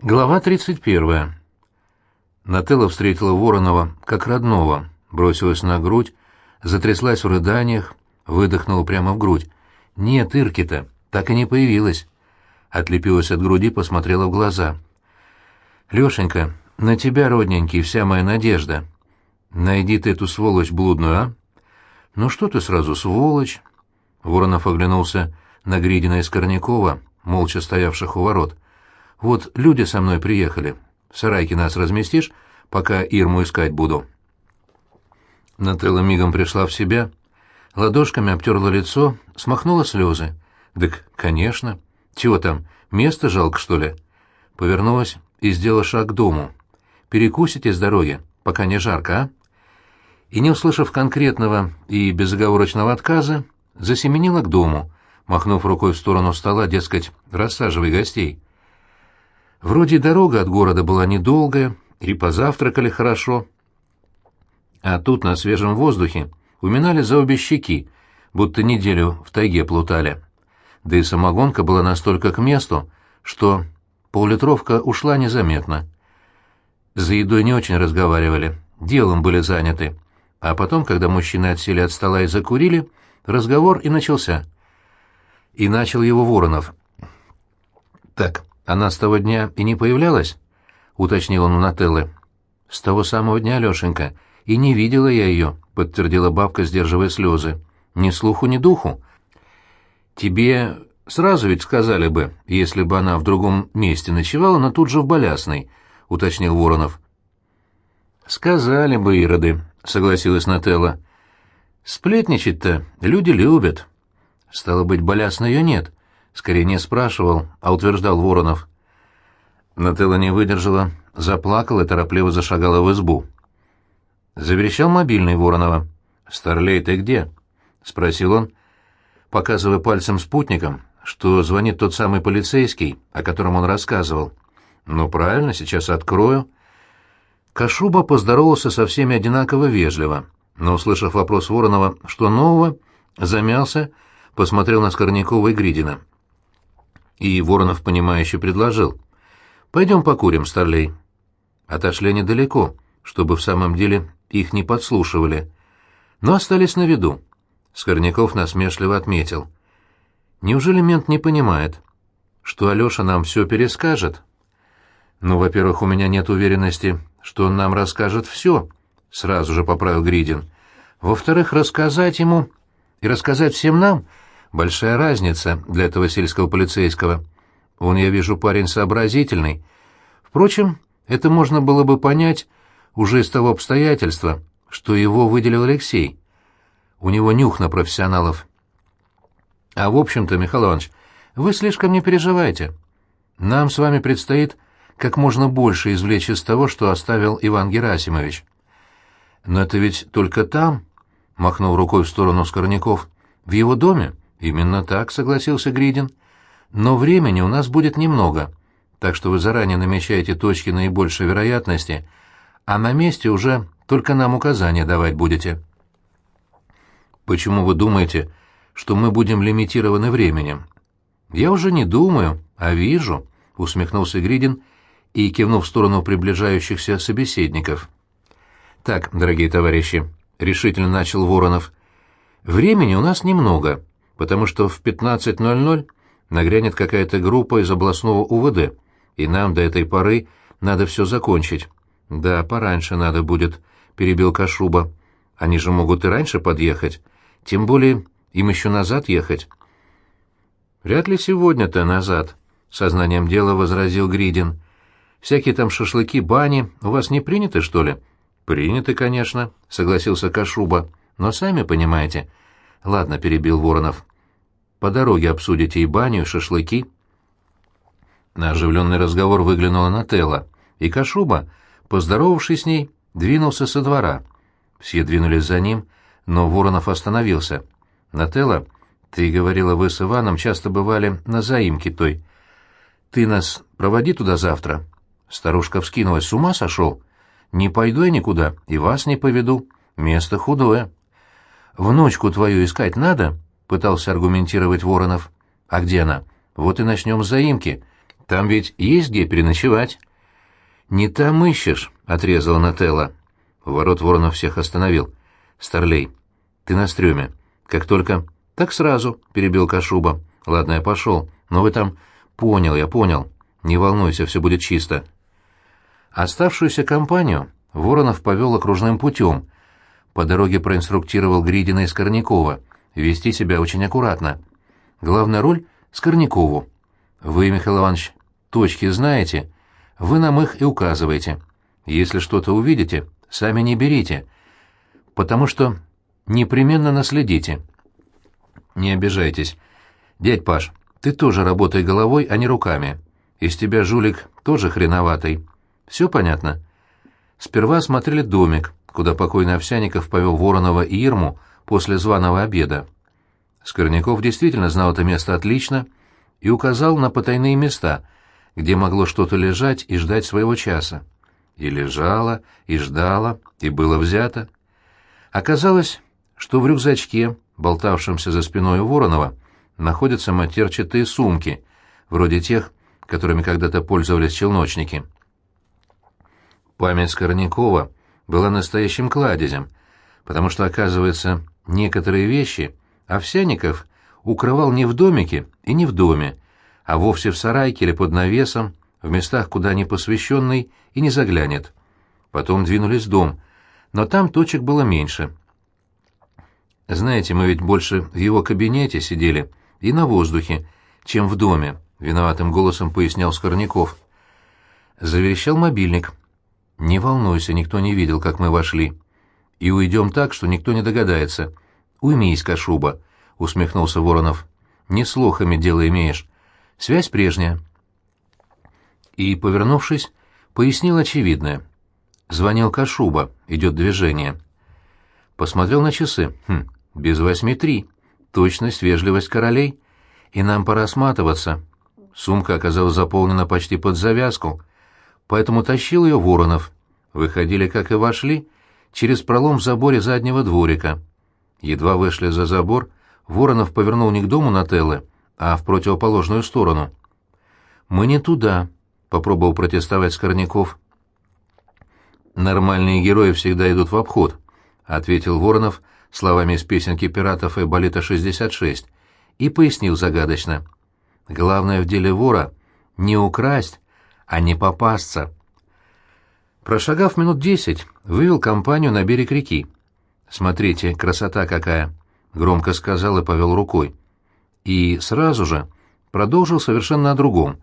Глава 31. Нателла встретила Воронова как родного, бросилась на грудь, затряслась в рыданиях, выдохнула прямо в грудь. «Нет, Ирки-то, так и не появилась». Отлепилась от груди, посмотрела в глаза. «Лешенька, на тебя, родненький, вся моя надежда. Найди ты эту сволочь блудную, а?» «Ну что ты сразу, сволочь?» Воронов оглянулся на Гридина и Скорнякова, молча стоявших у ворот. Вот люди со мной приехали. В сарайке нас разместишь, пока Ирму искать буду?» Нателла мигом пришла в себя, ладошками обтерла лицо, смахнула слезы. «Так, конечно. Чего там, место жалко, что ли?» Повернулась и сделала шаг к дому. «Перекусите с дороги, пока не жарко, а?» И, не услышав конкретного и безоговорочного отказа, засеменила к дому, махнув рукой в сторону стола, дескать, рассаживай гостей. Вроде дорога от города была недолгая, и позавтракали хорошо. А тут на свежем воздухе уминали за обе щеки, будто неделю в тайге плутали. Да и самогонка была настолько к месту, что поллитровка ушла незаметно. За едой не очень разговаривали, делом были заняты. А потом, когда мужчины отсели от стола и закурили, разговор и начался. И начал его Воронов. «Так, она с того дня и не появлялась? уточнил он у Нателлы. С того самого дня, Лешенька, и не видела я ее, подтвердила бабка, сдерживая слезы. Ни слуху, ни духу. Тебе сразу ведь сказали бы, если бы она в другом месте ночевала, но тут же в Болясной, уточнил Воронов. Сказали бы, ироды, согласилась Нателла. Сплетничать-то люди любят. Стало быть, Болясна ее нет. Скорее не спрашивал, а утверждал Воронов. Нателла не выдержала, заплакала и торопливо зашагала в избу. Заверещал мобильный Воронова. «Старлей, ты где?» — спросил он, показывая пальцем спутником, что звонит тот самый полицейский, о котором он рассказывал. «Ну, правильно, сейчас открою». Кашуба поздоровался со всеми одинаково вежливо, но, услышав вопрос Воронова, что нового, замялся, посмотрел на Скорнякова и Гридина. И Воронов, понимающе предложил. «Пойдем покурим, старлей». Отошли недалеко, чтобы в самом деле их не подслушивали. Но остались на виду. Скорняков насмешливо отметил. «Неужели мент не понимает, что Алеша нам все перескажет?» «Ну, во-первых, у меня нет уверенности, что он нам расскажет все», — сразу же поправил Гридин. «Во-вторых, рассказать ему и рассказать всем нам — Большая разница для этого сельского полицейского. Он, я вижу, парень сообразительный. Впрочем, это можно было бы понять уже из того обстоятельства, что его выделил Алексей. У него нюх на профессионалов. А в общем-то, Михаил Иванович, вы слишком не переживайте. Нам с вами предстоит как можно больше извлечь из того, что оставил Иван Герасимович. Но это ведь только там, — махнул рукой в сторону Скорняков, — в его доме. «Именно так», — согласился Гридин. «Но времени у нас будет немного, так что вы заранее намечаете точки наибольшей вероятности, а на месте уже только нам указания давать будете». «Почему вы думаете, что мы будем лимитированы временем?» «Я уже не думаю, а вижу», — усмехнулся Гридин и кивнул в сторону приближающихся собеседников. «Так, дорогие товарищи», — решительно начал Воронов, — «времени у нас немного» потому что в 15.00 нагрянет какая-то группа из областного УВД, и нам до этой поры надо все закончить. Да, пораньше надо будет, — перебил Кашуба. Они же могут и раньше подъехать, тем более им еще назад ехать. Вряд ли сегодня-то назад, — сознанием дела возразил Гридин. Всякие там шашлыки, бани у вас не приняты, что ли? Приняты, конечно, — согласился Кашуба. Но сами понимаете. Ладно, — перебил Воронов. По дороге обсудите и баню, и шашлыки. На оживленный разговор выглянула Нателла, и Кашуба, поздоровавшись с ней, двинулся со двора. Все двинулись за ним, но Воронов остановился. «Нателла, ты говорила, вы с Иваном часто бывали на заимке той. Ты нас проводи туда завтра». Старушка вскинулась. «С ума сошел? Не пойду я никуда, и вас не поведу. Место худое». «Внучку твою искать надо?» — пытался аргументировать Воронов. «А где она? Вот и начнем с заимки. Там ведь есть где переночевать». «Не там ищешь», — отрезала Нателла. ворот Воронов всех остановил. «Старлей, ты на стреме. Как только...» «Так сразу», — перебил Кашуба. «Ладно, я пошел. Но вы там...» «Понял, я понял. Не волнуйся, все будет чисто». Оставшуюся компанию Воронов повел окружным путем. По дороге проинструктировал Гридина и Скорнякова вести себя очень аккуратно. Главная роль — Скорнякову. Вы, Михаил Иванович, точки знаете, вы нам их и указываете. Если что-то увидите, сами не берите, потому что непременно наследите. Не обижайтесь. Дядь Паш, ты тоже работай головой, а не руками. Из тебя жулик тоже хреноватый. Все понятно? Сперва осмотрели домик, куда покойный Овсяников повел Воронова и Ирму после званого обеда. Скорняков действительно знал это место отлично и указал на потайные места, где могло что-то лежать и ждать своего часа. И лежало, и ждало, и было взято. Оказалось, что в рюкзачке, болтавшемся за спиной у Воронова, находятся матерчатые сумки, вроде тех, которыми когда-то пользовались челночники. Память Скорнякова была настоящим кладезем, потому что, оказывается, некоторые вещи Овсяников укрывал не в домике и не в доме, а вовсе в сарайке или под навесом, в местах, куда непосвященный и не заглянет. Потом двинулись в дом, но там точек было меньше. Знаете, мы ведь больше в его кабинете сидели и на воздухе, чем в доме, — виноватым голосом пояснял Скорняков. Заверещал мобильник. «Не волнуйся, никто не видел, как мы вошли. И уйдем так, что никто не догадается. Уймись, Кашуба», — усмехнулся Воронов. «Не слухами дело имеешь. Связь прежняя». И, повернувшись, пояснил очевидное. Звонил Кашуба, идет движение. Посмотрел на часы. Хм, без восьми три. Точность, вежливость королей. И нам пора сматываться. Сумка оказалась заполнена почти под завязку, поэтому тащил ее Воронов. Выходили, как и вошли, через пролом в заборе заднего дворика. Едва вышли за забор, Воронов повернул не к дому Нателлы, а в противоположную сторону. «Мы не туда», — попробовал протестовать Скорняков. «Нормальные герои всегда идут в обход», — ответил Воронов словами из песенки пиратов Эболита-66 и пояснил загадочно — Главное в деле вора — не украсть, а не попасться. Прошагав минут десять, вывел компанию на берег реки. «Смотрите, красота какая!» — громко сказал и повел рукой. И сразу же продолжил совершенно о другом.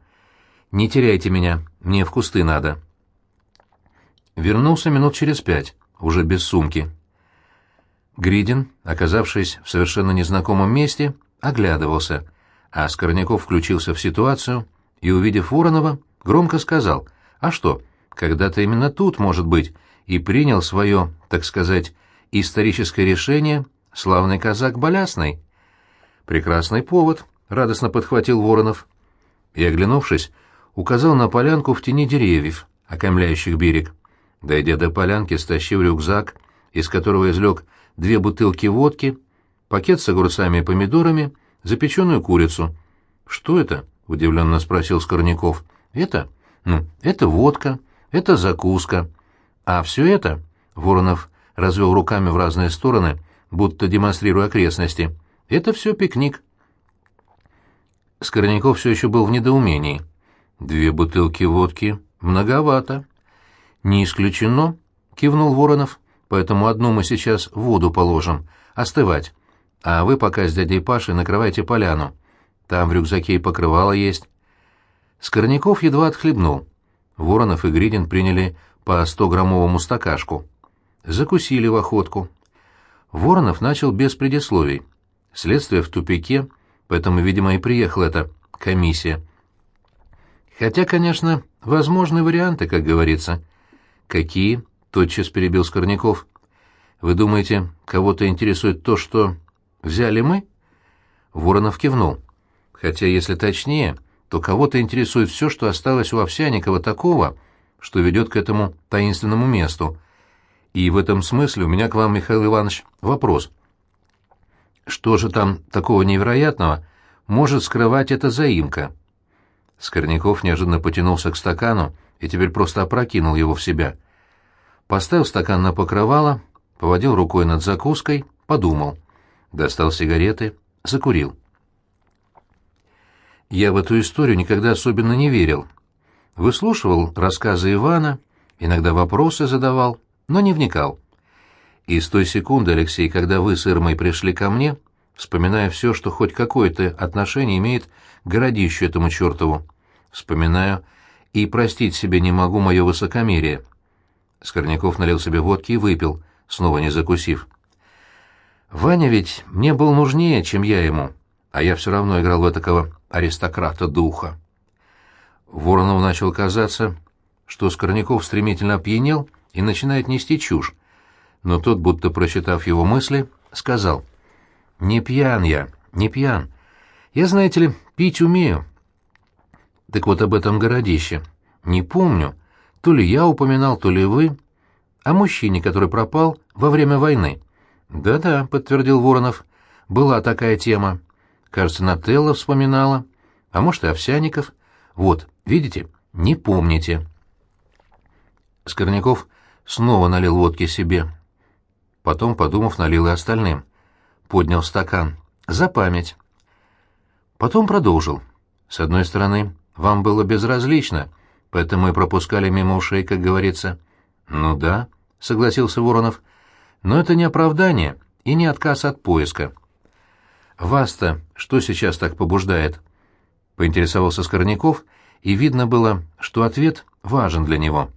«Не теряйте меня, мне в кусты надо». Вернулся минут через пять, уже без сумки. Гридин, оказавшись в совершенно незнакомом месте, оглядывался — а Скорняков включился в ситуацию и, увидев Воронова, громко сказал, «А что, когда-то именно тут, может быть, и принял свое, так сказать, историческое решение славный казак Болясный». «Прекрасный повод», — радостно подхватил Воронов. И, оглянувшись, указал на полянку в тени деревьев, окаймляющих берег. Дойдя до полянки, стащил рюкзак, из которого извлек две бутылки водки, пакет с огурцами и помидорами — запеченную курицу. «Что это?» — удивленно спросил Скорняков. «Это? Ну, это водка, это закуска. А все это...» — Воронов развел руками в разные стороны, будто демонстрируя окрестности. «Это все пикник». Скорняков все еще был в недоумении. «Две бутылки водки. Многовато». «Не исключено», — кивнул Воронов. «Поэтому одну мы сейчас в воду положим. Остывать а вы пока с дядей Пашей накрывайте поляну. Там в рюкзаке и покрывало есть». Скорняков едва отхлебнул. Воронов и Гридин приняли по 100-граммовому стакашку. Закусили в охотку. Воронов начал без предисловий. Следствие в тупике, поэтому, видимо, и приехала эта комиссия. Хотя, конечно, возможны варианты, как говорится. «Какие?» — тотчас перебил Скорняков. «Вы думаете, кого-то интересует то, что Взяли мы?» Воронов кивнул. «Хотя, если точнее, то кого-то интересует все, что осталось у Овсяникова такого, что ведет к этому таинственному месту. И в этом смысле у меня к вам, Михаил Иванович, вопрос. Что же там такого невероятного может скрывать эта заимка?» Скорняков неожиданно потянулся к стакану и теперь просто опрокинул его в себя. Поставил стакан на покрывало, поводил рукой над закуской, подумал. Достал сигареты, закурил. Я в эту историю никогда особенно не верил. Выслушивал рассказы Ивана, иногда вопросы задавал, но не вникал. И с той секунды, Алексей, когда вы с Ирмой пришли ко мне, вспоминая все, что хоть какое-то отношение имеет к городищу этому чертову, вспоминаю и простить себе не могу мое высокомерие. Скорняков налил себе водки и выпил, снова не закусив. Ваня ведь мне был нужнее, чем я ему, а я все равно играл в такого аристократа духа. Воронову начал казаться, что Скорняков стремительно опьянел и начинает нести чушь, но тот, будто прочитав его мысли, сказал, «Не пьян я, не пьян. Я, знаете ли, пить умею». Так вот об этом городище. Не помню, то ли я упоминал, то ли вы, о мужчине, который пропал во время войны. «Да-да», — подтвердил Воронов, — «была такая тема. Кажется, Нателла вспоминала, а может, и Овсяников. Вот, видите, не помните». Скорняков снова налил водки себе. Потом, подумав, налил и остальным. Поднял стакан. «За память». Потом продолжил. «С одной стороны, вам было безразлично, поэтому и пропускали мимо ушей, как говорится». «Ну да», — согласился Воронов, — но это не оправдание и не отказ от поиска. «Вас-то что сейчас так побуждает?» — поинтересовался Скорняков, и видно было, что ответ важен для него.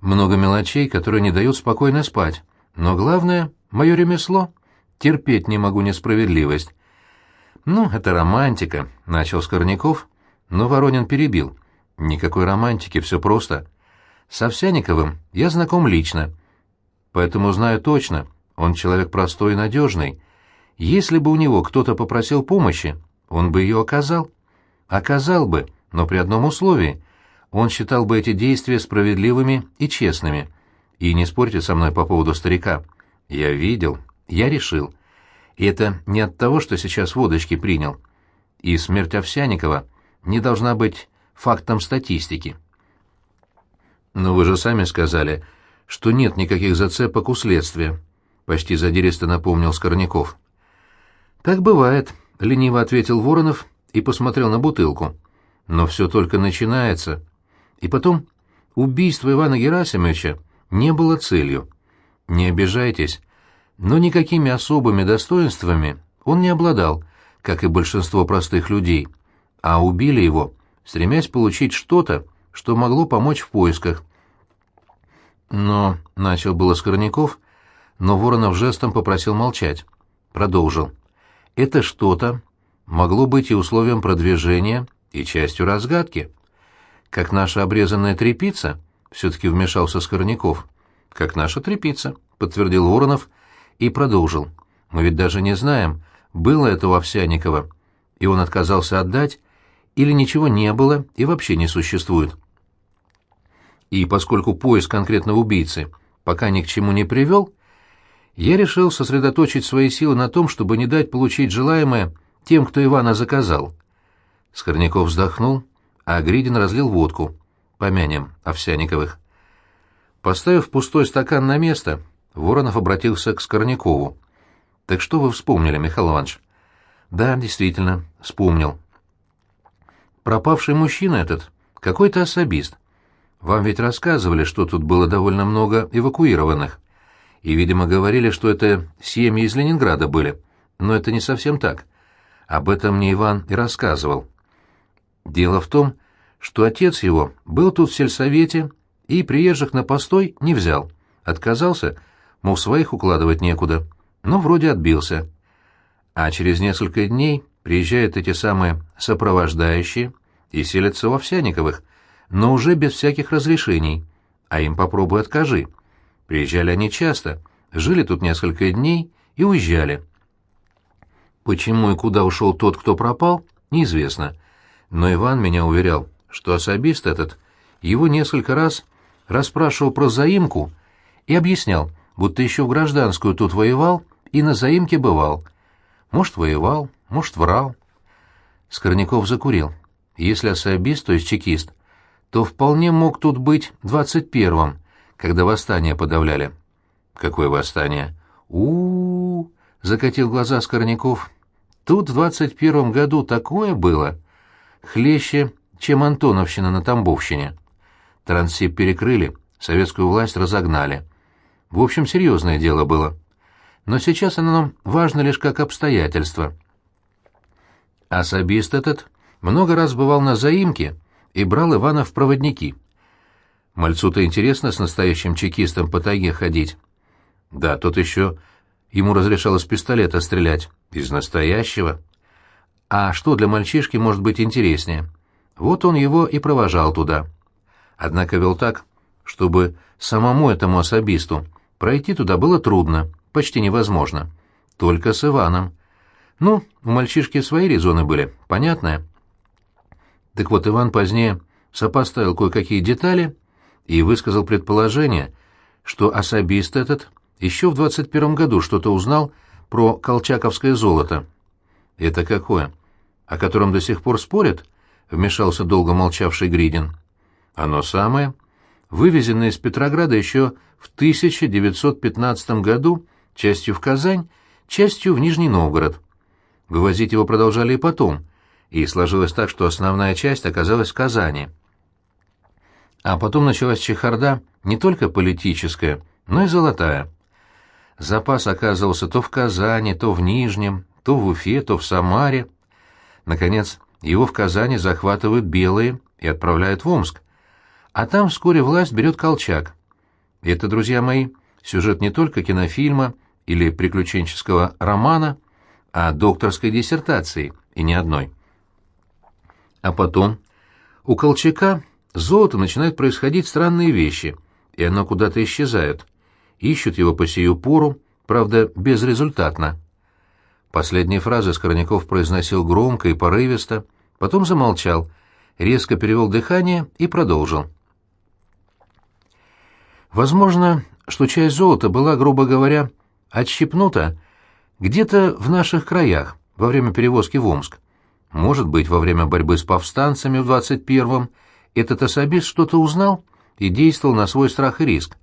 «Много мелочей, которые не дают спокойно спать, но главное — мое ремесло. Терпеть не могу несправедливость». «Ну, это романтика», — начал Скорняков, но Воронин перебил. «Никакой романтики, все просто. С Овсяниковым я знаком лично» поэтому знаю точно, он человек простой и надежный. Если бы у него кто-то попросил помощи, он бы ее оказал. Оказал бы, но при одном условии. Он считал бы эти действия справедливыми и честными. И не спорьте со мной по поводу старика. Я видел, я решил. И это не от того, что сейчас водочки принял. И смерть Овсяникова не должна быть фактом статистики. Но вы же сами сказали, что нет никаких зацепок у следствия», — почти задиристо напомнил Скорняков. «Так бывает», — лениво ответил Воронов и посмотрел на бутылку. «Но все только начинается. И потом, убийство Ивана Герасимовича не было целью. Не обижайтесь, но никакими особыми достоинствами он не обладал, как и большинство простых людей, а убили его, стремясь получить что-то, что могло помочь в поисках, но, — начал было Скорняков, но Воронов жестом попросил молчать. Продолжил. Это что-то могло быть и условием продвижения, и частью разгадки. Как наша обрезанная трепица, — все-таки вмешался Скорняков. Как наша трепица, — подтвердил Воронов и продолжил. Мы ведь даже не знаем, было это у Овсяникова, и он отказался отдать, или ничего не было и вообще не существует и поскольку поиск конкретного убийцы пока ни к чему не привел, я решил сосредоточить свои силы на том, чтобы не дать получить желаемое тем, кто Ивана заказал. Скорняков вздохнул, а Гридин разлил водку. Помянем Овсяниковых. Поставив пустой стакан на место, Воронов обратился к Скорнякову. «Так что вы вспомнили, Михаил Иванович?» «Да, действительно, вспомнил. Пропавший мужчина этот, какой-то особист. Вам ведь рассказывали, что тут было довольно много эвакуированных. И, видимо, говорили, что это семьи из Ленинграда были. Но это не совсем так. Об этом мне Иван и рассказывал. Дело в том, что отец его был тут в сельсовете и приезжих на постой не взял. Отказался, мол, своих укладывать некуда, но вроде отбился. А через несколько дней приезжают эти самые сопровождающие и селятся в Овсяниковых, но уже без всяких разрешений, а им попробуй откажи. Приезжали они часто, жили тут несколько дней и уезжали. Почему и куда ушел тот, кто пропал, неизвестно. Но Иван меня уверял, что особист этот его несколько раз расспрашивал про заимку и объяснял, будто еще в гражданскую тут воевал и на заимке бывал. Может, воевал, может, врал. Скорняков закурил. если особист, то есть чекист, то вполне мог тут быть двадцать первым, когда восстание подавляли. Какое восстание? у, -у, -у закатил глаза Скорняков. Тут в двадцать первом году такое было. Хлеще, чем Антоновщина на Тамбовщине. Транссиб перекрыли, советскую власть разогнали. В общем, серьезное дело было. Но сейчас оно нам важно лишь как обстоятельство. Особист этот много раз бывал на заимке и брал Ивана в проводники. Мальцу-то интересно с настоящим чекистом по тайге ходить. Да, тот еще ему разрешалось пистолета стрелять. Из настоящего. А что для мальчишки может быть интереснее? Вот он его и провожал туда. Однако вел так, чтобы самому этому особисту пройти туда было трудно, почти невозможно. Только с Иваном. Ну, у мальчишки свои резоны были, понятное. Так вот, Иван позднее сопоставил кое-какие детали и высказал предположение, что особист этот еще в 21 году что-то узнал про колчаковское золото. «Это какое? О котором до сих пор спорят?» — вмешался долго молчавший Гридин. «Оно самое. Вывезенное из Петрограда еще в 1915 году, частью в Казань, частью в Нижний Новгород. Вывозить его продолжали и потом, и сложилось так, что основная часть оказалась в Казани. А потом началась чехарда не только политическая, но и золотая. Запас оказывался то в Казани, то в Нижнем, то в Уфе, то в Самаре. Наконец, его в Казани захватывают белые и отправляют в Омск. А там вскоре власть берет Колчак. Это, друзья мои, сюжет не только кинофильма или приключенческого романа, а докторской диссертации, и не одной. А потом у Колчака с золотом начинают происходить странные вещи, и оно куда-то исчезает. Ищут его по сию пору, правда, безрезультатно. Последние фразы Скорняков произносил громко и порывисто, потом замолчал, резко перевел дыхание и продолжил. Возможно, что часть золота была, грубо говоря, отщипнута где-то в наших краях во время перевозки в Омск. Может быть, во время борьбы с повстанцами в 21-м этот особист что-то узнал и действовал на свой страх и риск.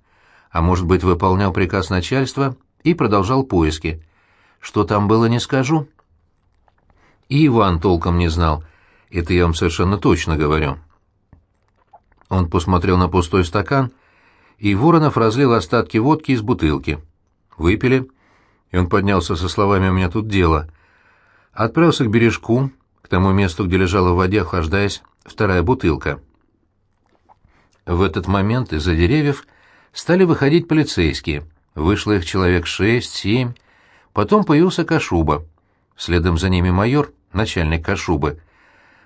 А может быть, выполнял приказ начальства и продолжал поиски. Что там было, не скажу. И Иван толком не знал. Это я вам совершенно точно говорю. Он посмотрел на пустой стакан, и Воронов разлил остатки водки из бутылки. Выпили, и он поднялся со словами «У меня тут дело». Отправился к бережку, тому месту, где лежала в воде, охлаждаясь, вторая бутылка. В этот момент из-за деревьев стали выходить полицейские. Вышло их человек шесть-семь. Потом появился Кашуба. Следом за ними майор, начальник Кашубы.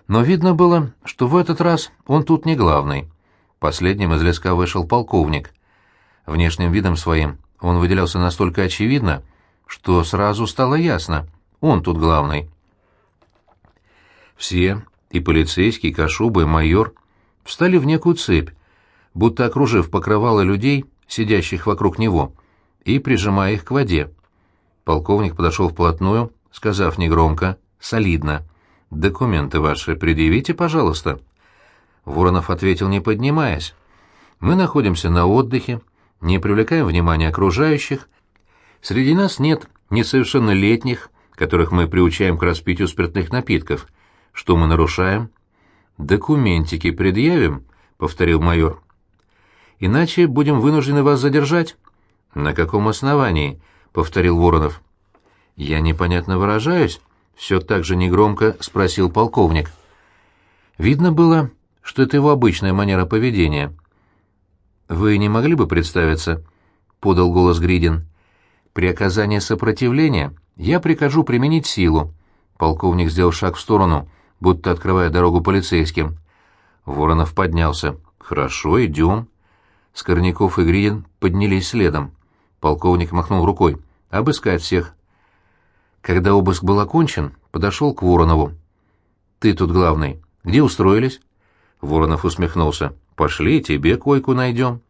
Но видно было, что в этот раз он тут не главный. Последним из леска вышел полковник. Внешним видом своим он выделялся настолько очевидно, что сразу стало ясно — он тут главный. Все, и полицейский, и Кашуба, и майор, встали в некую цепь, будто окружив покрывало людей, сидящих вокруг него, и прижимая их к воде. Полковник подошел вплотную, сказав негромко, солидно, «Документы ваши предъявите, пожалуйста». Воронов ответил, не поднимаясь. «Мы находимся на отдыхе, не привлекаем внимания окружающих. Среди нас нет несовершеннолетних, которых мы приучаем к распитию спиртных напитков. Что мы нарушаем? Документики предъявим, повторил майор. Иначе будем вынуждены вас задержать. На каком основании? повторил Воронов. Я непонятно выражаюсь, все так же негромко спросил полковник. Видно было, что это его обычная манера поведения. Вы не могли бы представиться? подал голос Гридин. При оказании сопротивления я прикажу применить силу. Полковник сделал шаг в сторону будто открывая дорогу полицейским. Воронов поднялся. «Хорошо, идем». Скорняков и Гридин поднялись следом. Полковник махнул рукой. «Обыскать всех». Когда обыск был окончен, подошел к Воронову. «Ты тут главный. Где устроились?» Воронов усмехнулся. «Пошли, тебе койку найдем».